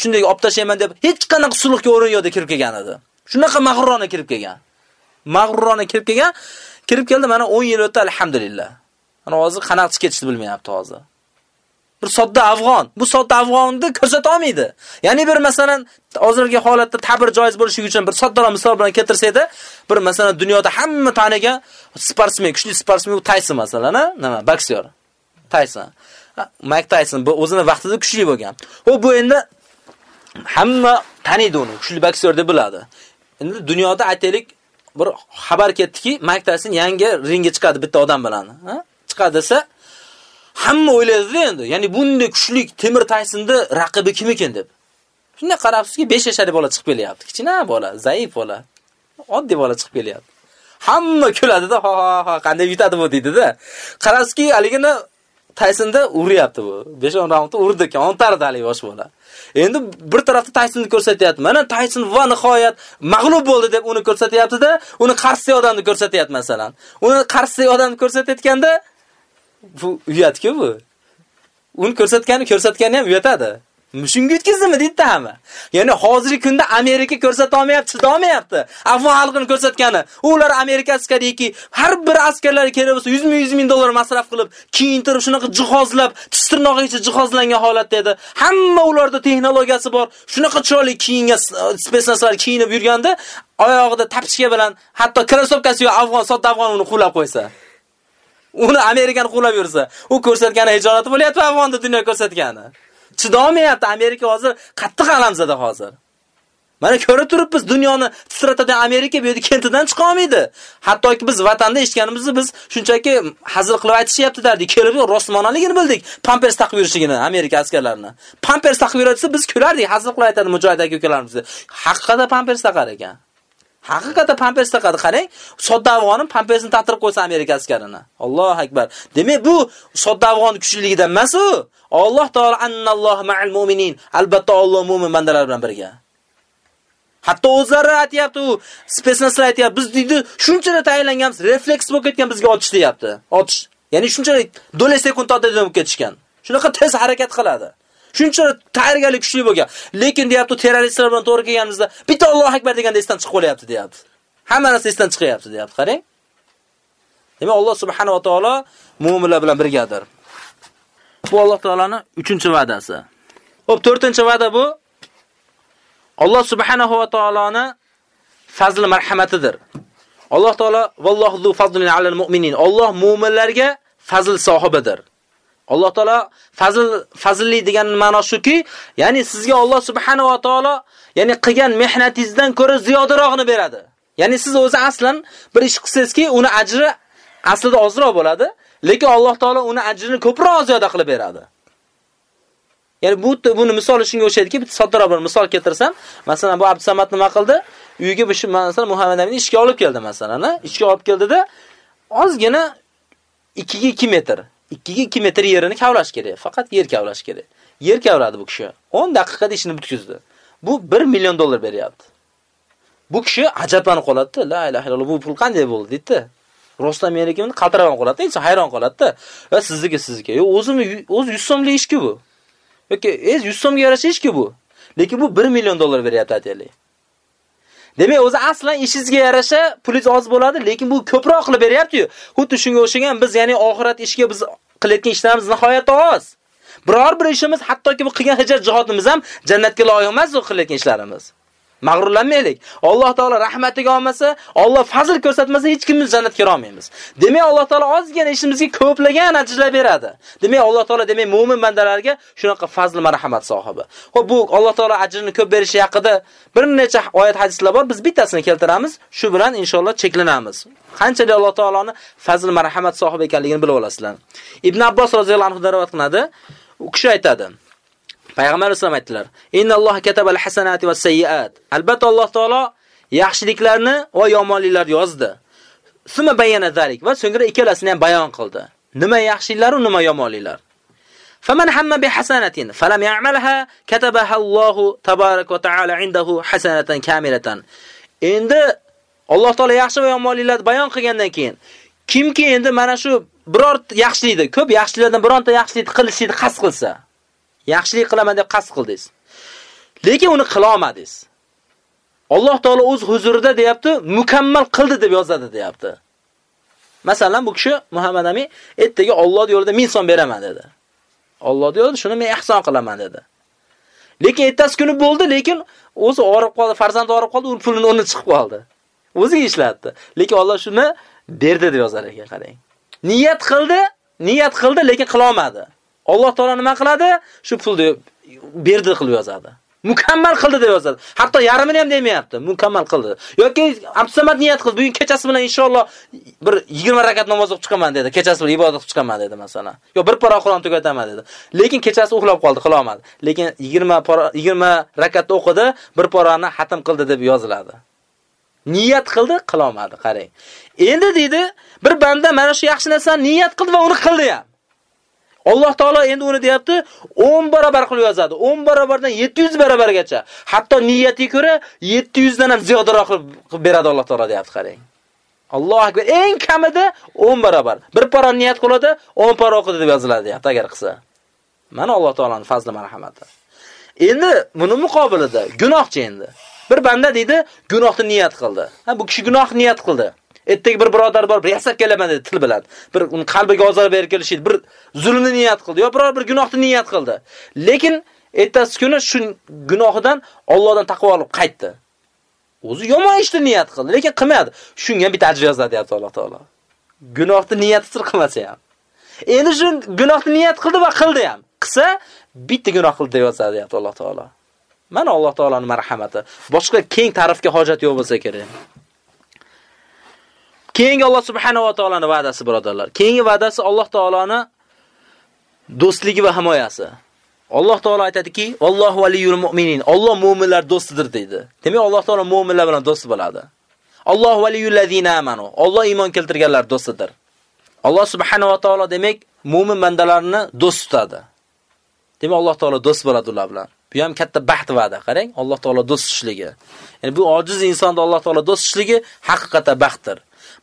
shunday olib tashlayman deb hech qanaqa sulhga o'rin yo'qda kirib kelgan edi. Shunaqa mag'rurona kirib kelgan. Mag'rurona kirib kelgan, kirib keldi, mana 10 yil o'tdi, alhamdulillah. Mana hozir qanaqa ketishni bilmayapti hozir. Bir sodda afg'on. Bu sodda afg'onni ko'rsata olmaydi. Ya'ni bir masalan hozirgi holatda ta'bir joiz bo'lishi uchun bir soddaroq misol bilan keltirsaydi, bir masalan dunyoda hamma tanigan sportsmen, kuchli sportsmen u Tyson masalan, nima, boksyor. Tyson. Mike Tyson bu o'zini vaqtida kuchli bo'lgan. U bu endi hamma taniydi uni, kuchli boksyor deb biladi. Endi dunyoda aytaylik bir xabar ketdiki, Mike Tyson yangi ringga chiqadi bitta odam bilan, ha? Chiqadi desa, hamma o'ylaydi endi. Ya'ni bunday kuchli Temir Taysonni raqibi kim ekan deb. Shunda qarabsizki 5 yoshli bola chiqib kelyapti. Kichkina bola, zaif bola. Oddiy bola chiqib kelyapti. Hamma kuladi-da, ha ha ha, qanday yutadi bu deydida. Qarasizki, Qarabsizki, haligini Taysonda uryapti bu. 5-10 raundda urdi ekan, ontardi hali yosh bola. Endi bir tarafda Taysonni ko'rsatyapti. Mana Tayson va nihoyat mag'lub bo'ldi deb uni ko'rsatyapti-da, uni qarshi odamni ko'rsatyapti masalan. Uni qarshi odamni ko'rsatayotganda bu uyatku bu. Uni ko'rsatgani ko'rsatgani ham uyatadi. Mushunga yetkazdimi deydi hamma. Ya'ni hozirgi kunda Amerika ko'rsata olmayapti, chida olmayapti. Afg'on xalqini ko'rsatgani. Ular Amerika askariki har bir askarlar kerak bo'lsa 100 ming 100 ming dollar masraf qilib, kiyintirib, shunaqa jihozlab, tistirnog'igacha jihozlangan holatda edi. Hamma ularda texnologiyasi bor. Shunaqa chiroyli kiyingan spetsnazlar kiyinib yurganda, oyog'ida tapichka bilan, hatto krossovkasi yo'q afg'on sodda afg'on uni qulab qo'ysa. Uni Amerikani qulab yursa, u ko'rsatgani ijorati bo'lyapti afg'onda dunyo ko'rsatgani. Chidolmayapti Amerika hozir qattiq alamzada hozir. Mana ko'rib turibmiz dunyoni titratadigan Amerika bu yerda kentidan chiqa olmaydi. Hattoki biz vatanda eshitganimizni biz shunchaki hazil qilib aytishyapti dardik. Kelib rostmonaligini bildik. Pampers taqib yurishligini Amerika askarlarini. Pampers taqib yursa biz kulardik, hazil qilib aytadi mujohid aka. Haqiqatda pampers taqar ekan. Haqiqatda pampers taqadi, qarang. Sodda afg'onim pampersni taqtirib qo'ysa Amerika askarini. Alloh akbar. Demak, bu sodda afg'on kuchligidan emas u. Alloh taolo annallohu ma'al mu'minin. Albatta Alloh mu'min bandalar bilan birga. Hatto o'zlari aytayapti u, spetsnazlar aytayapti, biz deydi, shunchalik tayinlanganmiz, refleks bo'lib ketgan bizga otish deyapti. Otish. Ya'ni shunchalik do'la sekundda otadi bo'lib ketishgan. Shunaqa tez harakat qiladi. Shuncha tayyorgarlik kuchli bo'lgan. Lekin deyapti, terroristlar bilan to'g'ri kelganimizda bitta Alloh akbar deganda esdan chiqib qolyapti, deyapti. Hamma narsa esdan chiqyapti, deyapti. Qarang. Demak, Alloh subhanahu va taolo mu'minlar bilan birgadir. Bu Alloh taolaning 3-chi va'dasi. Xo'p, 4-chi va'da bu Alloh subhanahu va taoloning fazl marhamatidir. Alloh taolo vallohu zu fazlin alal mu'minin. Alloh mu'minlarga fazl sohibidir. Alloh taolo fazl fazlli degan ma'no shuki, ya'ni sizga Alloh subhanahu va taolo ya'ni qilgan mehnatingizdan ko'ra ziyodarog'ini beradi. Ya'ni siz o'zi aslan bir ish qilsangizki, uni ajri aslida ozroq bo'ladi, lekin Alloh taolo uni ajrini ko'proq ziyoda qilib beradi. Ya'ni bu buni misol shunga o'xshaydiki, bitta soddaroq bir misol keltirsam, masalan, bu Abdusamad nima qildi? Uyiga bu masalan Muhammad amin ishga olib keldi masalan, ishga olib keldida ozgina 2 ga 2 metr 2 2 metr yerini kavlash kerak. Faqat yer kavlash kerak. Yer kavladi bu kishi. 10 daqiqada ishini bitkizdi. Bu 1 million dollar beryapti. Bu kishi ajablanib qoladi. La ilaha illalloh, bu pul qanday bo'ldi dedi. Rostdan meniki qaltirab qoladi, inson hayron qoladi. Va sizniki sizniki. Yo o'zimi o'z 100 so'mlik ishki bu. Yoki, ez 100 so'mga yarasha ishki bu. Lekin bu 1 million dollar beryapti aytaylik. Demak, o'zi aslan ishingizga yarasha pulingiz oz bo'ladi, lekin bu ko'proq qilib beryapti-yu. Xuddi shunga o'xshagan biz, ya'ni oxirat ishiga biz qilayotgan ishlarimiz nihoyatda oz. Biror bir ishimiz, hattoki bu qilgan hijrat jihodimiz ham jannatga loyiq emas u qilayotgan ishlarimiz. Mag'rurlanmaylik. Alloh taolo rahmatiga olmasa, Alloh fazl ko'rsatmasa hech kimimiz jannatga kira olmaymiz. Demak, Alloh taolo ozgina ishimizga ko'plagan ajrlar beradi. Demak, Alloh taolo demak mu'min bandalarga shunaqa fazl marhamat sohibi. Xo'p, bu Alloh taolo ajrini ko'p berishi haqida bir necha oyat hadislar bor. Biz bittasini keltiramiz. Shu bilan inshaalloh cheklanamiz. Qanchalik Alloh taoloni fazl marhamat sohibi ekanligini bilib olasizlar. Ibn Abbos roziyallohu anhu rivoyat qiladi. U kishi aytadi: Payg'ambar sollallohu alayhi vasallam aytdilar: "Innalloha katabal hasanati was sayyiat." Albatta Alloh taolo yaxshiliklarni va yomonliklarni yozdi. Suma bayana zalik va so'ngra ikkalasini ham bayon qildi. Nima yaxshiliklar va nima yomonliklar. Faman hamma bi hasanatin falam ya'malha katabaha Allohu tabarak va ta'ala indahu hasanatan kamilatan. Endi Alloh taolo yaxshi va yomonliklarni bayon qilgandan keyin kimki endi mana shu biror yaxshilikni, ko'p yaxshiliklardan bironta yaxshilikni qilishni qasd qilsa, yaxshilik qilaman deb qasd qildingiz. Lekin uni qila olmadingiz. Alloh taolo o'z huzurida deyapti, mukammal qildi deb yozadi deyapti. Masalan, bu kishi Muhammad Ami ertaga Alloh yo'lida 1000 so'm beraman dedi. Alloh yo'lida shuni men ihson qilaman dedi. Lekin ertasi kuni bo'ldi, lekin o'zi og'rib qoldi, farzandi og'rib qoldi, u pulini o'rni chiqib qoldi. O'ziga ishlatdi. Lekin Alloh shuni berdi deb yozar ekan, qarang. Niyat qildi, niyat qildi, lekin qila olmadi. Alloh taolo nima qiladi? Shu pulni berdi qilib yozadi. Mukammal qildi deb yozadi. Hatto yarmini ham demayapti, mukammal qildi. Yoki Abdusamad niyat qildi, bugun kechasi bilan inshaalloh bir 20 rakat namoz o'qib chiqaman dedi. Kechasi bilan ibodat qilib chiqaman dedi masalan. Yo bir pora Qur'on tugataman dedi. Lekin kechasi uxlab qoldi, qila olmadi. Lekin 20 pora 20 rakatni o'qidi, bir porani xatm qildi deb yoziladi. Niyat qildi, qila olmadi, qarang. Endi deydi, bir banda mana shu yaxshi narsani niyat qildi va uni qildi ham. Alloh taolo endi uni deyapti, 10 barobar qilib yozadi. 10 barobardan 700 barobargacha. Hatto niyatiga ko'ra 700 dan ham ziyodaroq qilib beradi Alloh taolo deyapti, qarang. Alloh akbar. Eng kamida 10 barobar. Bir pora niyat qiladi, 10 pora o'qidi deb yoziladi, deyapti agar qilsa. Mana Alloh taolaning fazli marhamati. Endi buni muqobilida gunohchi endi. Bir banda deydi, gunohni niyat qildi. Ha, bu kishi gunoh niyat qildi. Ertaga bir birodar bor, bir yasab kelaman dedi til bilan. Bir uni qalbiga ozor berib kelishdi, bir zulmni niyat qildi, yo biror bir gunohni niyat qildi. Lekin ertasi kuni shu gunohidan Allohdan taqvo olib qaytdi. O'zi yomon ishni niyat qildi, lekin qilmadi. Shunga bitta ajr yozadi deyapti Alloh taolo. Gunohni niyati sir qilmasa ham. Endi shu gunohni niyat qildi va qildi ham. Qilsa bitta gunoh qildi deb yozadi deyapti Alloh taolo. Mana Alloh taolaning marhamati. Boshqa keng ta'rifga hojat yo'q bo'lsa kerak. Keyingi Alloh subhanahu va taolaning va'dasi birodarlar. Keyingi va'dasi Alloh taoloning do'stligi va himoyasi. Alloh taolo aytadiki, "Vallohu valiyul mu'minin." Alloh mu'minlar do'stidir deydi. Demak, Alloh taolo mu'minlar bilan do'st bo'ladi. Alloh valiyul ladina amanu. Alloh iymon keltirganlar do'stidir. Alloh subhanahu va taolo demak, mu'min bandalarini do'st tutadi. Demak, Alloh taolo do'st bo'ladi ular bilan. Bu ham katta baxt va'da, qarang, Alloh taolo do'st tushligi. Ya'ni bu ojiz insonda Alloh taolo do'st tushligi haqiqatan baxtdir.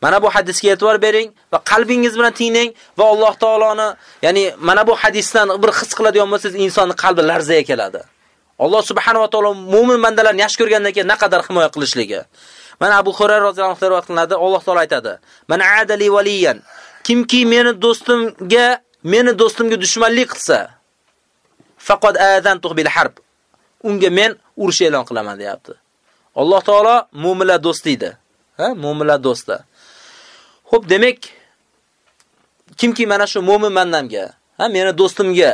Mana bu hadisga e'tibor bering va qalbingiz bilan tinglang va Alloh taoloni, ya'ni mana bu hadisdan bir his qiladigan bo'lsangiz, insonning qalbi larzaga keladi. Alloh subhanahu va taolo mu'min bandalarni yaxshi ko'rgandan keyin naqadar himoya qilishligi. Mana Abu Hurayra roziyallohu anhu rivoyat qilinadi, Alloh taolo aytadi: "Man adali valiyan" Kimki meni do'stimga, meni do'stimga dushmanlik qilsa, faqad azantuhu bil harb. Unga men urush e'lon qilaman, deyapti. Alloh taolo mu'minlar do'sti edi. Ha, mu'minlar do'sti. Xo'p, demak, kimki mana shu mo'min mandamga, ha, meni do'stimga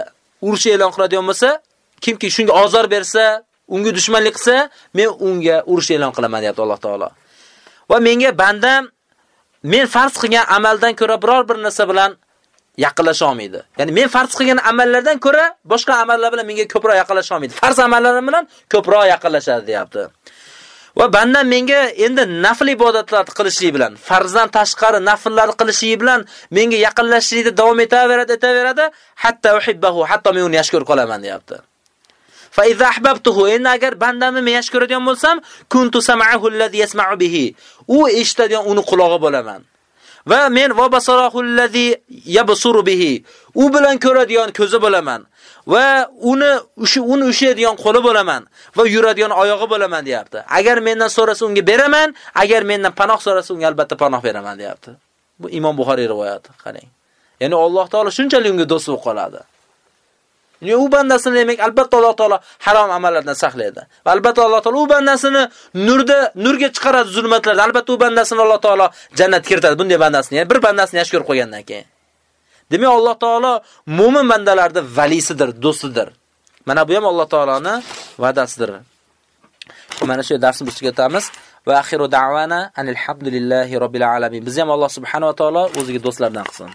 urush e'lon qiladigan bo'lsa, kimki shunga ozor bersa, unga dushmanlik qilsa, men unga urush e'lon qilaman, deyapti Alloh taolo. Va menga bandam men farz qilgan amaldan ko'ra biror bir narsa bilan yaqinlasha olmaydi. Ya'ni men farz qilgan amallardan ko'ra boshqa amallar bilan menga ko'proq yaqinlasha olmaydi. Farz amallarim bilan ko'proq yaqinlashadi, deyapti. Va bandan menga endi nafl ibodatlarni qilishlik bilan, farzdan tashqari nafllarni qilishligi bilan menga yaqinlashishlikda davom etaveradi, etaveradi, hatta uhibbahu, hatto men uni yaxshi ko'rib qolaman, deyapti. Fa iza ahbabtuhu, endi agar bandamni men yaxshi ko'radigan bo'lsam, kuntu sam'ahu allazi yasma'u bihi. U eshitadigan uni qulog'i bo'laman. Va men va basarahu allazi yabsuru bihi. U bilan ko'radigan ko'zi bo'laman. Va uni o'sha uni ushlaydigan qo'li bo'laman va yuradigan oyog'i bo'laman deyapti. Agar mendan so'rasa unga beraman, agar mendan panoh so'rasa unga albatta panoh beraman deyapti. Bu Imom Buxoriy rivoyati, qarang. Ya'ni Alloh taolo shunchalik unga do'st bo'lib qoladi. Ya'ni u bandasini demak albatta Alloh taolo harom amallardan saqlaydi. Va albatta Alloh taolo u bandasini nurda nurga chiqaradi zulmatlardan. Albatta u bandasini Alloh taolo jannatga kiritadi. Bunday bandasini, ya'ni bir bandasini yaxshi ko'rib qo'ygandan keyin. Demak Alloh taolo mu'min bandalarning valisidir, do'stidir. Mana bu ham Alloh taoloning va'dasidir. Mana shu darsni bitirib o'tamiz. Va axiru da'vana anil hamdulillahi robbil alamin. Biz ham Alloh subhanahu va taolo o'ziga do'stlardan qilsin.